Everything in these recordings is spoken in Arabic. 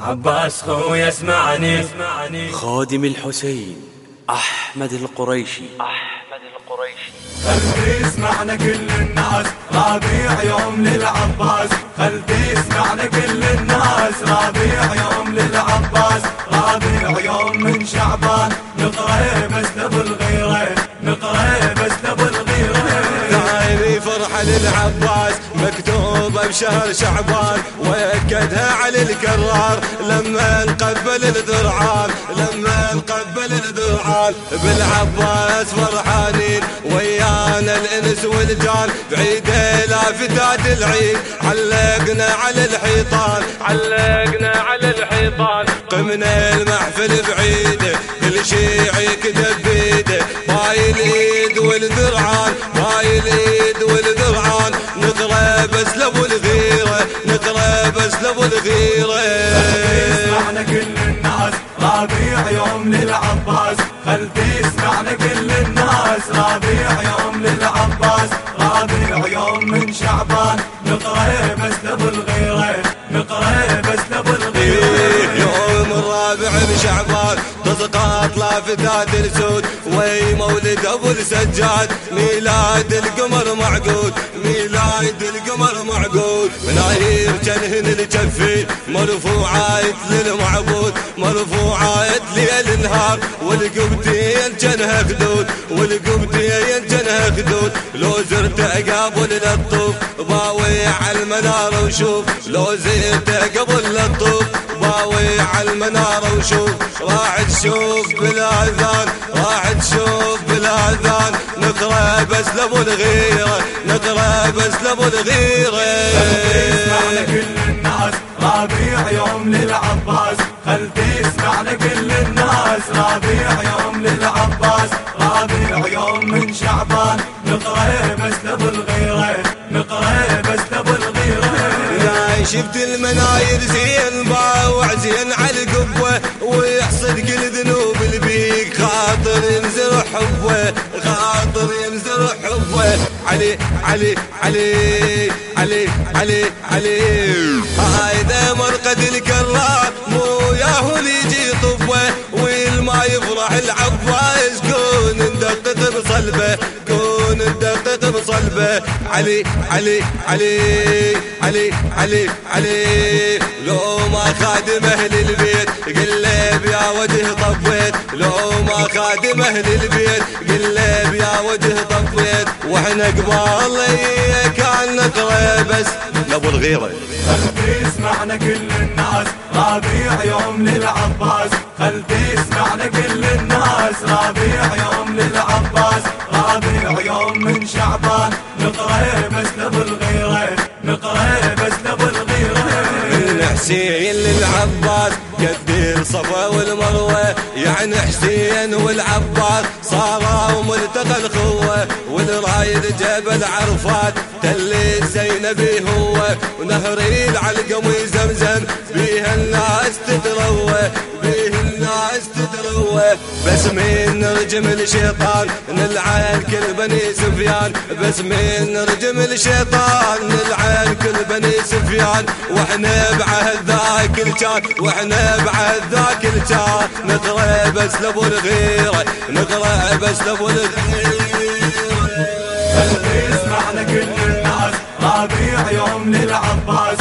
عباس خوي اسمعني خادم الحسين أحمد القريشي. أحمد القريشي. خلتي يسمعنا كل الناس. ربيع يوم للعباس. خلتي يسمعنا كل الناس. ربيع يوم للعباس. ربيع يوم من شعبان. نقرأ بس لابو الغيرة نقرأ بس لابو الغيرة ثاني فرحة للعباس. بشهر شعبان ويكدها علي الكرار لما نقبل الذرعان لما نقبل الذرعان بالعباس فرحانين ويانا الإنس والجان. بعيد لافتات العيد علقنا على الحيطان علقنا على الحيطان. قمنا المحفل بعيده ربيع يوم للعباس ربيع يوم من شعبان. نقرأ بس لابو الغيره نقرأ بس لابو الغيره يوم الرابع بشعبان تسقط لافتات السود. وي مولد أبو السجاد ميلاد القمر معقود ميلاد القمر معقود. مناهير الجفين مرفوعات للمعبود مرفوعات ليل نهار. والقبتين جنها خدود والقبتين جنها خدود. لو زرت قبل للطوف باوي على المنار وشوف. لو زرت قبل للطوف باوي على المنارة وشوف. راح تشوف بالآذان راح تشوف بالآذان. نقرأ بس لابو الغيرة نقرأ بس لابو الغيرة. ربيع يوم للعباس خلتي يسمعنا كل الناس. ربيع يوم للعباس ربيع يوم من شعبان. نقرأ بس لأبو الغيرة نقرأ بس لأبو الغيرة. لا شفت المناير زين باوع زين على القبة ويحصد كل ذنوب البيك خاطر ينزل حبه خاطر ينزل حبه علي علي علي علي علي علي. هايدا مرقد الكرار مو ياهو يجي طبه والما يفرح العباس كون ندقق بصلبه كون ندقق بصلبه. علي علي علي علي علي علي. لو ما خادم أهل البيت قلب يا وجه طفيت لو ما خادم أهل البيت قلب يا وجه طفيت وإحنا قبال كان نقرأ بس لابو الغيره خلتي يسمعنا كل الناس ربيع يوم للعباس. خلتي يسمعنا كل الناس ربيع يوم للعباس. ربيع يوم من شعبان نقرأ بس لأبو الغيره نقرأ بس لأبو الغيره من حسين للعباس كبير صفا والمروة. يعني حسين والعباس صاروا ملتقى والرايد جبل عرفات تل زينبي هو ونهري العلقم وزمزم بيها الناس تتروى بيه الناس تتروى. بس من نرجم الشيطان نلعن كل بني سفيان. بس من نرجم الشيطان نلعن كل بني سفيان. وإحنا بعهد ذاك الكان وإحنا بعهد ذاك الكان نقرأ بس لابو الغيرة نقرأ بس لابو الغيرة. يسمعنا كل الناس ربيع يوم للعباس.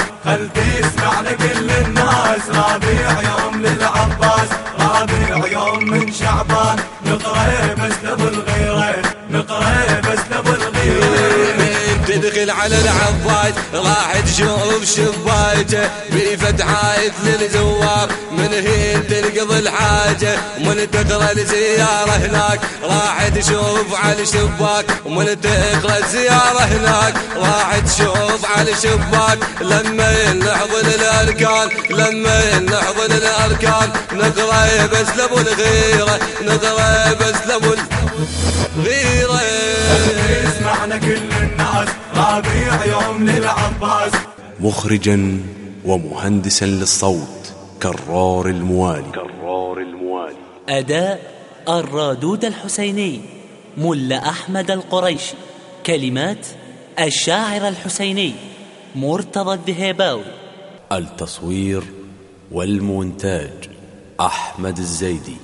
تدخل على العباس راح تشوف شبايته بفتحات للزوار من هين تنقضي الحاجة ومن تقرأ الزيارة هناك راح تشوف على الشباك ومن تقرأ الزيارة هناك راح تشوف على الشباك. لما نحضن الأركان لما نحضن الأركان نقرأ بس لابو الغيرة نقرأ بس لابو الغيرة. يسمعنا كل الناس. ربيع يوم للعباس. مخرجا ومهندسا للصوت كرار الموالي. كرار الموالي. أداء الرادود الحسيني ملا أحمد القريشي كلمات الشاعر الحسيني مرتضى الذهيباوي التصوير والمونتاج أحمد الزيدي.